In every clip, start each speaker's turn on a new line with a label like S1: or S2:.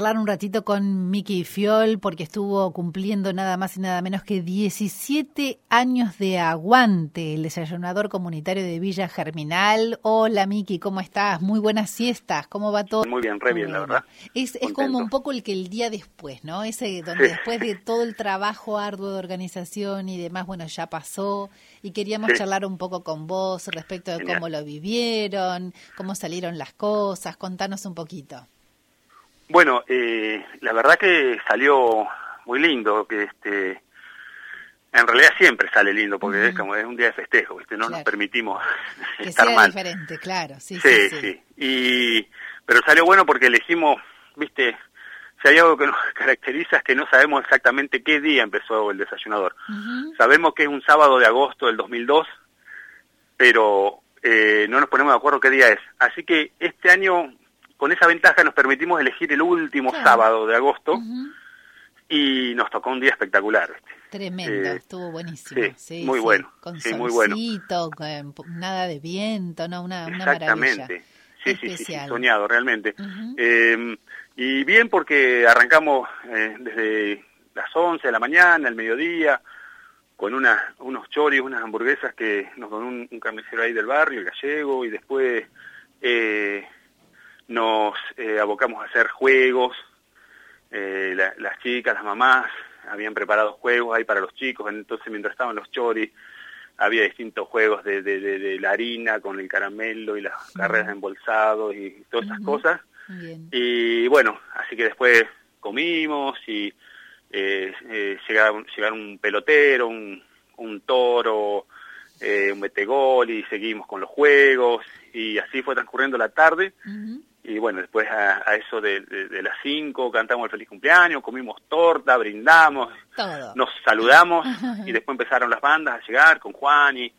S1: hablar un ratito con Miki Fiol porque estuvo cumpliendo nada más y nada menos que 17 años de aguante, el desayunador comunitario de Villa Germinal. Hola Miki, ¿cómo estás? Muy buenas siestas, ¿cómo va todo?
S2: Muy bien, re bien, la verdad.
S1: Es, es como un poco el que el día después, ¿no? Ese donde después de todo el trabajo arduo de organización y demás, bueno, ya pasó y queríamos charlar un poco con vos respecto de cómo lo vivieron, cómo salieron las cosas, contanos un poquito.
S2: Bueno, eh, la verdad que salió muy lindo, que este, en realidad siempre sale lindo porque es como es un día de festejo, ¿viste? No nos permitimos
S1: que
S2: estar
S1: sea
S2: mal.
S1: diferente, claro, sí
S2: sí, sí, Y pero salió bueno porque elegimos, ¿viste? Si hay algo que nos caracteriza es que no sabemos exactamente qué día empezó el desayunador. Sabemos que es un sábado de agosto del 2002, pero eh, no nos ponemos de acuerdo qué día es. Así que este año con esa ventaja nos permitimos elegir el último sábado de agosto y nos tocó un día espectacular.
S1: Tremendo, eh, estuvo buenísimo.
S2: Sí, muy bueno.
S1: Con
S2: sí,
S1: muy bueno. con nada de viento, ¿no? Una, una
S2: Exactamente. Sí, sí, sí, soñado realmente. Em, y bien porque arrancamos eh, desde las 11 de la mañana, al mediodía, con una, unos choris, unas hamburguesas que nos donó un, un carnicero ahí del barrio, el gallego, y después eh, nos eh, abocamos a hacer juegos, eh, las chicas, las mamás habían preparado juegos ahí para los chicos, entonces mientras estaban los choris había distintos juegos de, de, la harina con el caramelo y las carreras de embolsados y todas esas cosas. Y bueno, así que después comimos y eh, eh, llegaron, llegaron un pelotero, un, un toro, eh, un metegol y seguimos con los juegos. Y así fue transcurriendo la tarde y bueno, después a, eso de, las 5 cantamos el feliz cumpleaños, comimos torta, brindamos, nos saludamos y después empezaron las bandas a llegar con Juan y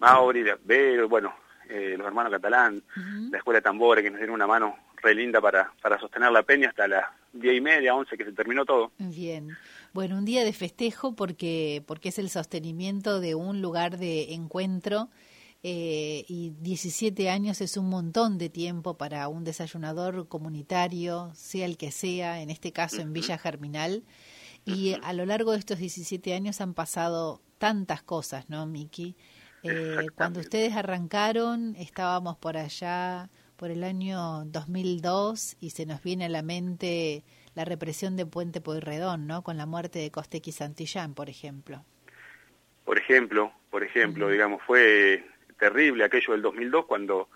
S2: Mauri, Vero, bueno, eh, los hermanos catalán, la escuela de tambores que nos dieron una mano re linda para, para sostener la peña hasta las diez y media, once que se terminó todo.
S1: Bien. Bueno, un día de festejo porque, porque es el sostenimiento de un lugar de encuentro eh, y 17 años es un montón de tiempo para un desayunador comunitario, sea el que sea, en este caso en Villa Germinal. Y a lo largo de estos 17 años han pasado tantas cosas, ¿no, Miki? Eh, cuando ustedes arrancaron, estábamos por allá, por el año 2002, y se nos viene a la mente la represión de Puente Pueyrredón, ¿no? Con la muerte de Costequi Santillán, por ejemplo.
S2: Por ejemplo, por ejemplo, digamos, fue terrible aquello del 2002 cuando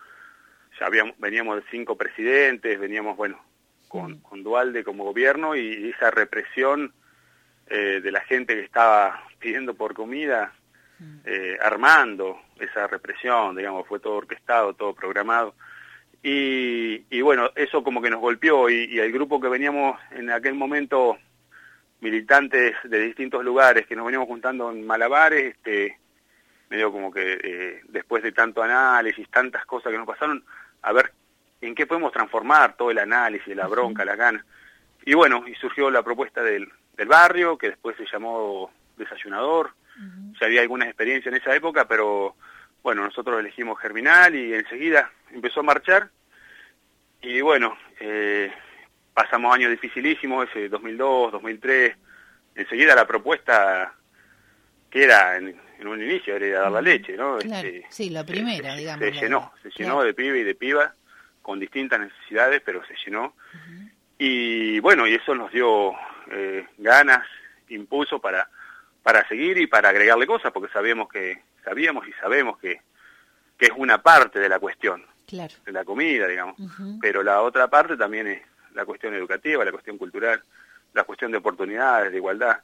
S2: ya habíamos, veníamos de cinco presidentes, veníamos, bueno, con, con Dualde como gobierno y esa represión eh, de la gente que estaba pidiendo por comida, eh, armando esa represión, digamos, fue todo orquestado, todo programado. Y, y bueno, eso como que nos golpeó y, y el grupo que veníamos en aquel momento, militantes de distintos lugares, que nos veníamos juntando en Malabares, este, medio como que eh, después de tanto análisis, tantas cosas que nos pasaron, a ver en qué podemos transformar todo el análisis, la bronca, la gana. Y bueno, y surgió la propuesta del, del barrio, que después se llamó Desayunador. Ya había alguna experiencia en esa época, pero bueno, nosotros elegimos Germinal y enseguida empezó a marchar. Y bueno, eh, pasamos años dificilísimos, ese 2002, 2003. Enseguida la propuesta que era en, en un inicio era dar la leche, ¿no?
S1: Este, sí, la primera, digamos.
S2: Se llenó, se llenó de pibe y de piba, con distintas necesidades, pero se llenó. Y bueno, y eso nos dio eh, ganas, impulso para, para seguir y para agregarle cosas, porque sabíamos que, sabíamos y sabemos que, que es una parte de la cuestión,
S1: claro.
S2: de la comida, digamos. Pero la otra parte también es la cuestión educativa, la cuestión cultural, la cuestión de oportunidades, de igualdad.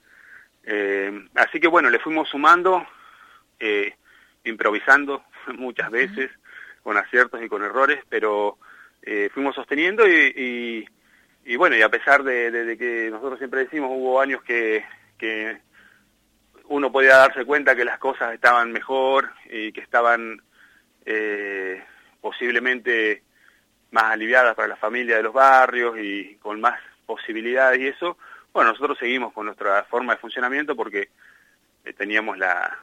S2: Eh, así que bueno, le fuimos sumando eh, improvisando muchas veces, con aciertos y con errores, pero eh, fuimos sosteniendo y, y, bueno, y a pesar de, que nosotros siempre decimos, hubo años que, que uno podía darse cuenta que las cosas estaban mejor y que estaban eh, posiblemente más aliviadas para la familia de los barrios y con más posibilidades y eso, bueno, nosotros seguimos con nuestra forma de funcionamiento porque teníamos la,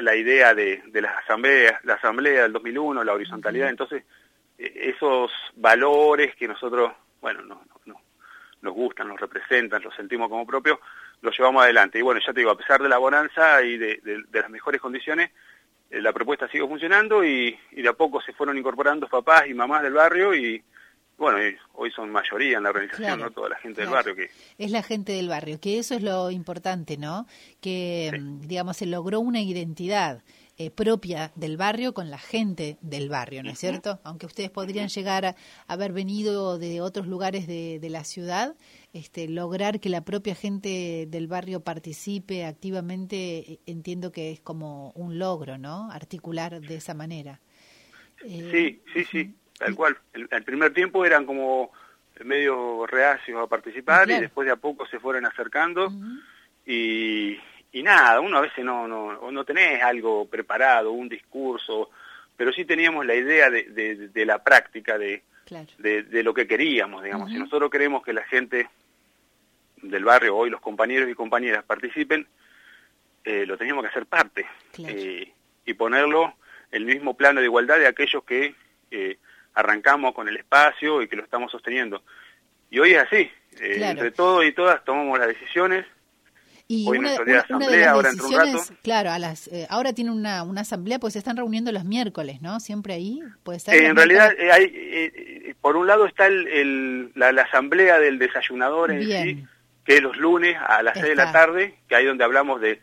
S2: la, idea de, de las asambleas, la asamblea del 2001, la horizontalidad, entonces e, esos valores que nosotros, bueno, no, no, gustan, nos representan, los sentimos como propios, los llevamos adelante. Y bueno, ya te digo, a pesar de la bonanza y de, las mejores condiciones, eh, la propuesta sigue funcionando y, de a poco se fueron incorporando papás y mamás del barrio y bueno, hoy son mayoría en la organización, ¿no? Toda la gente del barrio que...
S1: Es la gente del barrio, que eso es lo importante, ¿no? Que, mm, digamos, se logró una identidad eh, propia del barrio con la gente del barrio, ¿no es cierto? Aunque ustedes podrían llegar a haber venido de otros lugares de, la ciudad, este, lograr que la propia gente del barrio participe activamente, eh, entiendo que es como un logro, ¿no? Articular de esa manera.
S2: Eh, sí, sí, sí, tal cual. El, primer tiempo eran como medio reacios a participar y después de a poco se fueron acercando. Y, y nada, uno a veces no, no, no tenés algo preparado, un discurso, pero sí teníamos la idea de, de, la práctica, de, de, lo que queríamos, digamos. Si nosotros queremos que la gente del barrio, hoy los compañeros y compañeras participen, eh, lo teníamos que hacer parte. Eh, y ponerlo en el mismo plano de igualdad de aquellos que eh, arrancamos con el espacio y que lo estamos sosteniendo. Y hoy es así, entre todos y todas tomamos las decisiones,
S1: y una, de las decisiones, claro, a las, eh, ahora tiene una, una asamblea, pues se están reuniendo los miércoles, ¿no? Siempre ahí, puede ser.
S2: en realidad, eh, hay, eh, por un lado está el, la, asamblea del desayunador en sí, que es los lunes a las seis de la tarde, que ahí donde hablamos de,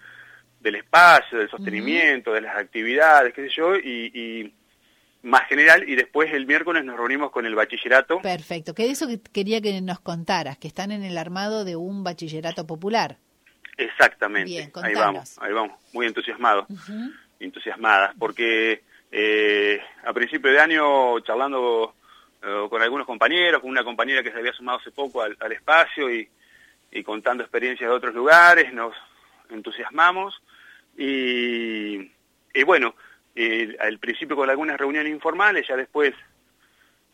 S2: del espacio, del sostenimiento, de las actividades, qué sé yo, y, y más general y después el miércoles nos reunimos con el bachillerato.
S1: Perfecto, que eso que quería que nos contaras, que están en el armado de un bachillerato popular.
S2: Exactamente, ahí vamos, ahí vamos, muy entusiasmados, entusiasmadas, porque eh, a principio de año charlando eh, con algunos compañeros, con una compañera que se había sumado hace poco al, espacio y, contando experiencias de otros lugares, nos entusiasmamos y, y bueno, al principio con algunas reuniones informales, ya después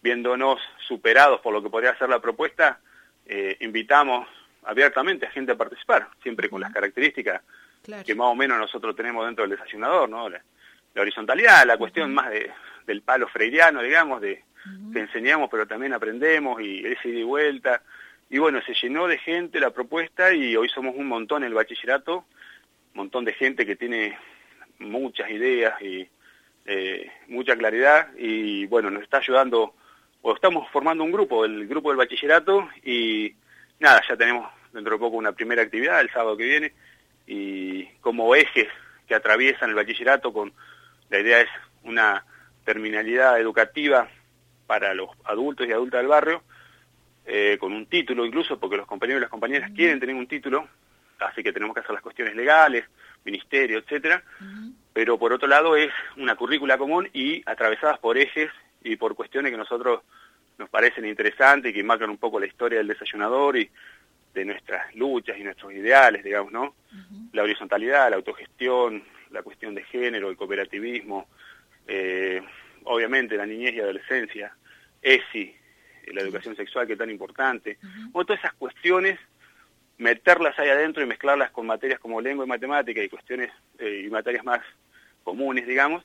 S2: viéndonos superados por lo que podría ser la propuesta, eh, invitamos abiertamente a gente a participar, siempre con las características que más o menos nosotros tenemos dentro del desayunador, ¿no? La, horizontalidad, la cuestión más de, del palo freiriano, digamos, de que enseñamos pero también aprendemos y ese ida y vuelta. Y bueno, se llenó de gente la propuesta y hoy somos un montón en el bachillerato, un montón de gente que tiene muchas ideas y eh, mucha claridad y bueno, nos está ayudando, o estamos formando un grupo, el grupo del bachillerato y nada, ya tenemos dentro de poco una primera actividad el sábado que viene y como ejes que atraviesan el bachillerato con la idea es una terminalidad educativa para los adultos y adultas del barrio eh, con un título incluso porque los compañeros y las compañeras quieren tener un título así que tenemos que hacer las cuestiones legales ministerio etcétera pero por otro lado es una currícula común y atravesadas por ejes y por cuestiones que nosotros nos parecen interesantes y que marcan un poco la historia del desayunador y de nuestras luchas y nuestros ideales, digamos, ¿no? La horizontalidad, la autogestión, la cuestión de género, el cooperativismo, eh, obviamente la niñez y adolescencia, ESI, la educación sexual que es tan importante, todas esas cuestiones, meterlas ahí adentro y mezclarlas con materias como lengua y matemática y cuestiones eh, y materias más comunes, digamos,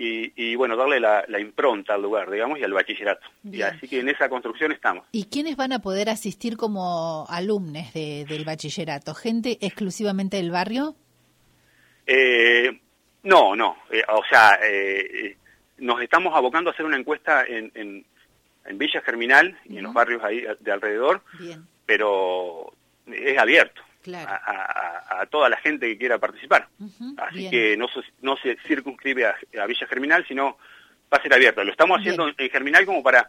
S2: y, bueno, darle la, impronta al lugar, digamos, y al bachillerato. Y así que en esa construcción estamos.
S1: ¿Y quiénes van a poder asistir como alumnos del bachillerato? ¿Gente exclusivamente del barrio?
S2: Eh, no, no. Eh, o sea, eh, nos estamos abocando a hacer una encuesta en, en, Villa Germinal y en los barrios ahí de alrededor, pero es abierto a, toda la gente que quiera participar. Así que no, no se circunscribe a, Villa Germinal, sino va a ser abierto. Lo estamos haciendo en Germinal como para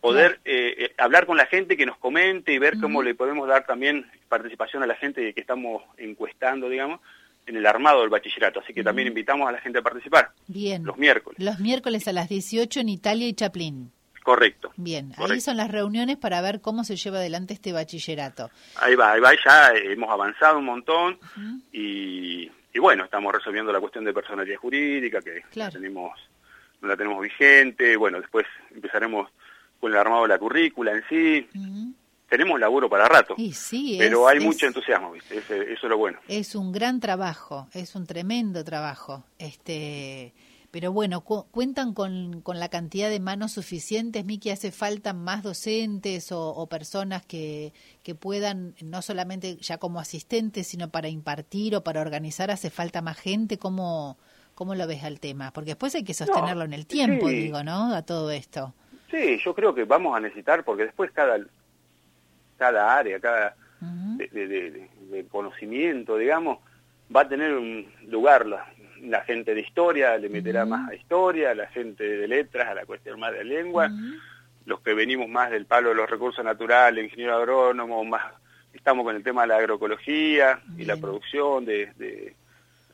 S2: poder eh, eh, hablar con la gente que nos comente y ver cómo le podemos dar también participación a la gente que estamos encuestando, digamos, en el armado del bachillerato. Así que también invitamos a la gente a participar.
S1: Bien.
S2: Los miércoles.
S1: Los miércoles a las 18 en Italia y Chaplin.
S2: Correcto.
S1: Bien, ahí son las reuniones para ver cómo se lleva adelante este bachillerato.
S2: Ahí va, ahí va, ya hemos avanzado un montón y, bueno, estamos resolviendo la cuestión de personalidad jurídica que tenemos, no la tenemos vigente, bueno, después empezaremos con el armado de la currícula en sí. Tenemos laburo para rato,
S1: sí,
S2: pero hay mucho entusiasmo, ¿viste? eso es lo bueno.
S1: Es un gran trabajo, es un tremendo trabajo. Este Pero bueno, ¿cuentan con, con, la cantidad de manos suficientes? Miki, ¿hace falta más docentes o, personas que, que, puedan, no solamente ya como asistentes, sino para impartir o para organizar, hace falta más gente? ¿Cómo, cómo lo ves al tema? Porque después hay que sostenerlo en el tiempo, digo, ¿no? A todo esto.
S2: Sí, yo creo que vamos a necesitar, porque después cada, cada área, cada de, conocimiento, digamos, va a tener un lugar. La, gente de historia le meterá más a historia, la gente de letras a la cuestión más de lengua, los que venimos más del palo de los recursos naturales, ingeniero agrónomo, más estamos con el tema de la agroecología y la producción de,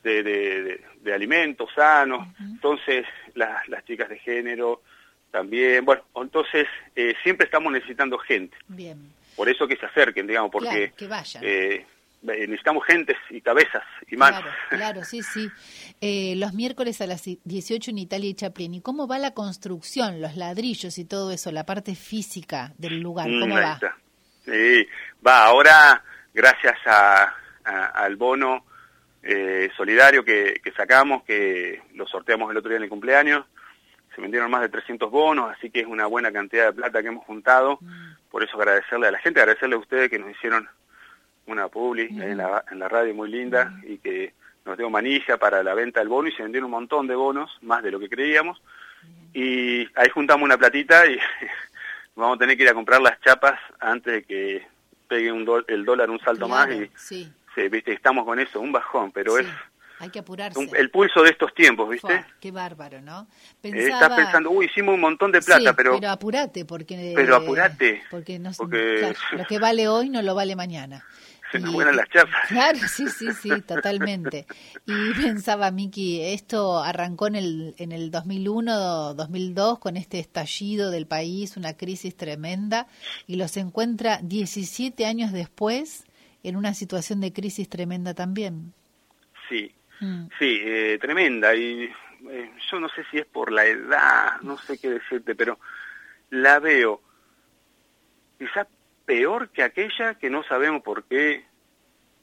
S2: de, alimentos sanos, entonces las, las chicas de género también, bueno, entonces eh, siempre estamos necesitando gente. Bien. Por eso que se acerquen, digamos, porque
S1: que vayan.
S2: Eh, necesitamos gentes y cabezas y manos.
S1: Claro, claro sí, sí. Eh, los miércoles a las 18 en Italia y Chaplin. ¿Y cómo va la construcción, los ladrillos y todo eso, la parte física del lugar? ¿Cómo va?
S2: Sí, va. Ahora, gracias a, al bono eh, solidario que, que, sacamos, que lo sorteamos el otro día en el cumpleaños, se vendieron más de 300 bonos, así que es una buena cantidad de plata que hemos juntado. Mm. Por eso agradecerle a la gente, agradecerle a ustedes que nos hicieron una publi en, la, en la radio muy linda y que nos dio manilla para la venta del bono y se vendieron un montón de bonos, más de lo que creíamos. Y ahí juntamos una platita y vamos a tener que ir a comprar las chapas antes de que pegue un el dólar un salto más y sí. viste estamos con eso un bajón pero es
S1: hay que apurarse.
S2: el pulso de estos tiempos, ¿viste?
S1: qué bárbaro, ¿no?
S2: Pensaba... Estás pensando, uy, hicimos un montón de plata, pero...
S1: pero apurate, porque...
S2: Pero apurate.
S1: Porque, no, porque... lo que vale hoy no lo vale mañana.
S2: Se nos las chapas.
S1: Claro, sí, sí, sí, totalmente. Y pensaba, Miki, esto arrancó en el, en el 2001, 2002, con este estallido del país, una crisis tremenda, y los encuentra 17 años después en una situación de crisis tremenda también.
S2: Sí, Mm. Sí, eh, tremenda. Y eh, yo no sé si es por la edad, no sé qué decirte, pero la veo quizás peor que aquella que no sabemos por qué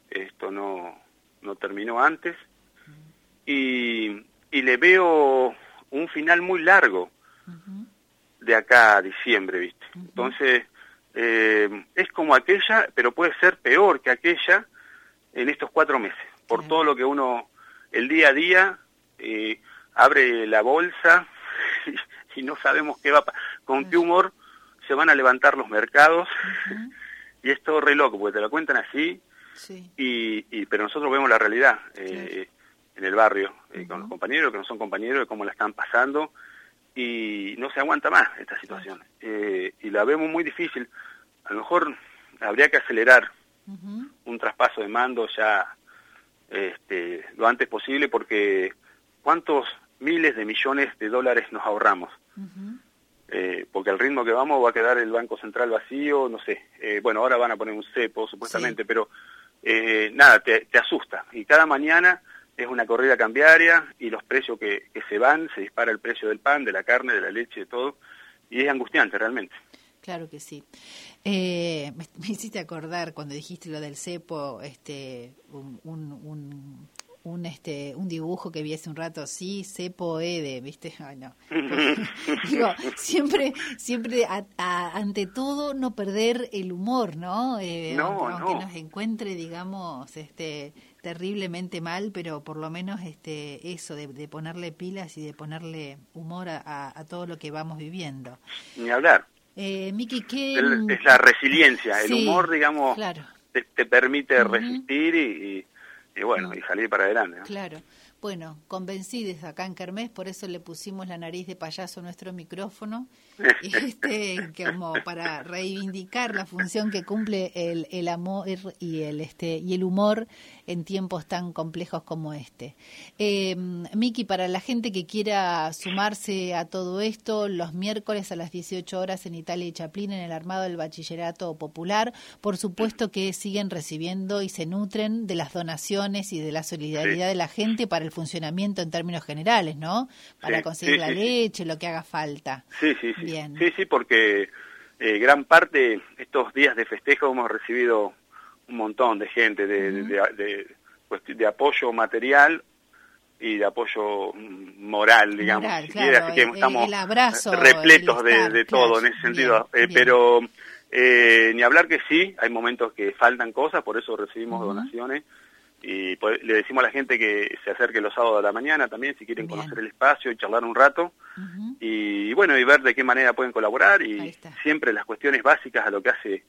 S2: esto no, no terminó antes. Y, y le veo un final muy largo de acá a diciembre, ¿viste? Entonces, eh, es como aquella, pero puede ser peor que aquella en estos cuatro meses, por todo lo que uno el día a día eh, abre la bolsa y, no sabemos qué va con qué humor se van a levantar los mercados. Y es todo re loco porque te lo cuentan así y, pero nosotros vemos la realidad eh, en el barrio eh, con los compañeros que no son compañeros de cómo la están pasando y no se aguanta más esta situación. Y la vemos muy difícil. A lo mejor habría que acelerar un traspaso de mando ya este, lo antes posible porque cuántos miles de millones de dólares nos ahorramos. Eh, porque al ritmo que vamos va a quedar el Banco Central vacío, no sé. Eh, bueno, ahora van a poner un cepo supuestamente, pero eh, nada, te, te, asusta. Y cada mañana es una corrida cambiaria y los precios que, que se van, se dispara el precio del pan, de la carne, de la leche, de todo. Y es angustiante realmente.
S1: Claro que sí. Eh, me, hiciste acordar cuando dijiste lo del cepo, este, un, un, un, este, un dibujo que vi hace un rato, sí, cepo Ede, ¿viste? Ay, no. Digo, siempre, siempre, ante todo, no perder el humor, ¿no?
S2: Eh, aunque,
S1: nos encuentre, digamos, este terriblemente mal, pero por lo menos este eso de, ponerle pilas y de ponerle humor a, a todo lo que vamos viviendo.
S2: Ni hablar.
S1: Eh, Miki, ¿qué...
S2: es la resiliencia, el humor, digamos, te, permite resistir y, y, bueno, y salir para adelante.
S1: Claro. Bueno, convencidos acá en Kermés, por eso le pusimos la nariz de payaso a nuestro micrófono, este, como para reivindicar la función que cumple el, el amor y el, este, y el humor en tiempos tan complejos como este. Eh, Miki, para la gente que quiera sumarse a todo esto, los miércoles a las 18 horas en Italia y Chaplin, en el armado del Bachillerato Popular, por supuesto que siguen recibiendo y se nutren de las donaciones y de la solidaridad de la gente para el funcionamiento en términos generales, ¿no? Para conseguir la leche, lo que haga falta.
S2: Sí, sí, sí. Bien. Sí, sí, porque eh, gran parte, estos días de festejo hemos recibido un montón de gente, de, de, de, pues, apoyo material y de apoyo moral, digamos, así que estamos repletos de, todo en ese sentido, eh, pero eh, ni hablar que sí, hay momentos que faltan cosas, por eso recibimos donaciones y le decimos a la gente que se acerque los sábados de la mañana también si quieren conocer el espacio y charlar un rato y bueno y ver de qué manera pueden colaborar y siempre las cuestiones básicas a lo que hace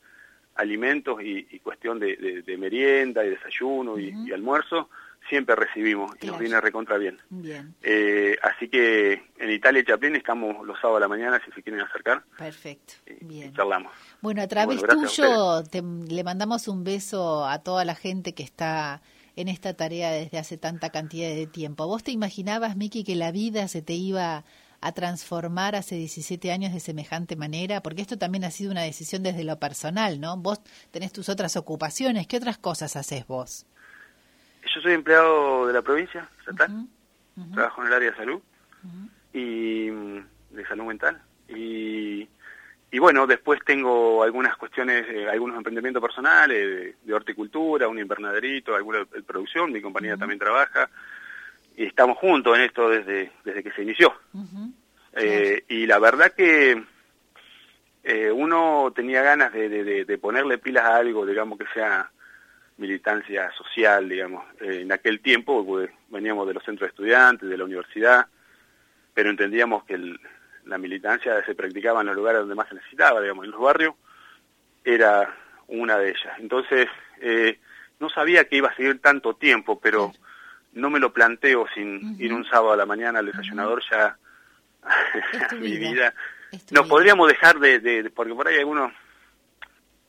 S2: alimentos y, cuestión de, merienda y desayuno y almuerzo siempre recibimos y nos viene recontra bien. bien. Eh, así que en Italia y Chaplin estamos los sábados a la mañana si se quieren acercar.
S1: Perfecto. bien.
S2: charlamos.
S1: Bueno, a través tuyo le mandamos un beso a toda la gente que está en esta tarea desde hace tanta cantidad de tiempo. ¿Vos te imaginabas, Miki, que la vida se te iba a transformar hace 17 años de semejante manera? Porque esto también ha sido una decisión desde lo personal, ¿no? Vos tenés tus otras ocupaciones. ¿Qué otras cosas haces vos?
S2: Yo soy empleado de la provincia, trabajo en el área de salud y mm, de salud mental y, y bueno, después tengo algunas cuestiones, eh, algunos emprendimientos personales de, horticultura, un invernaderito, alguna de producción, mi compañía también trabaja y estamos juntos en esto desde, desde que se inició. Eh, y la verdad que eh, uno tenía ganas de, de, de, ponerle pilas a algo, digamos, que sea militancia social, digamos. Eh, en aquel tiempo pues, veníamos de los centros de estudiantes, de la universidad, pero entendíamos que la militancia se practicaba en los lugares donde más se necesitaba, digamos, en los barrios, era una de ellas. Entonces, eh, no sabía que iba a seguir tanto tiempo, pero no me lo planteo sin ir un sábado a la mañana al desayunador ya mi vida. Nos podríamos dejar de, de, porque por ahí algunos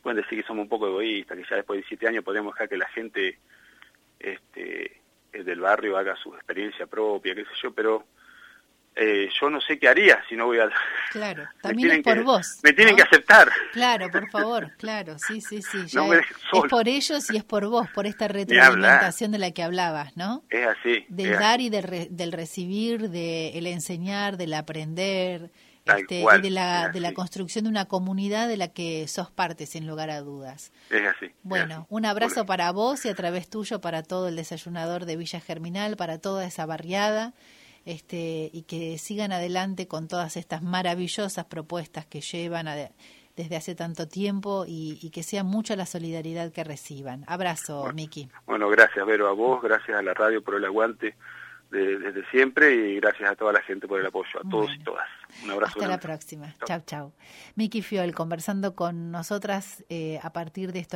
S2: pueden decir que somos un poco egoístas, que ya después de siete años podemos dejar que la gente este, del barrio haga su experiencia propia, qué sé yo, pero eh, yo no sé qué haría si no voy a...
S1: Claro, también es por vos.
S2: Me tienen que aceptar.
S1: Claro, por favor, claro, sí, sí, sí. es, por ellos y es por vos, por esta retroalimentación de la que hablabas, ¿no?
S2: Es así.
S1: Del dar y del, recibir, del enseñar, del aprender, este, y de la, de la construcción de una comunidad de la que sos parte, sin lugar a dudas.
S2: Es así.
S1: Bueno, un abrazo para vos y a través tuyo para todo el desayunador de Villa Germinal, para toda esa barriada, este, y que sigan adelante con todas estas maravillosas propuestas que llevan desde hace tanto tiempo y, que sea mucha la solidaridad que reciban. Abrazo, Miki.
S2: Bueno, gracias, Vero, a vos, gracias a la radio por el aguante desde siempre y gracias a toda la gente por el apoyo, a todos y todas. Un abrazo.
S1: Hasta la próxima. Chao, chao. Miki Fiol conversando con nosotras eh, a partir de esto.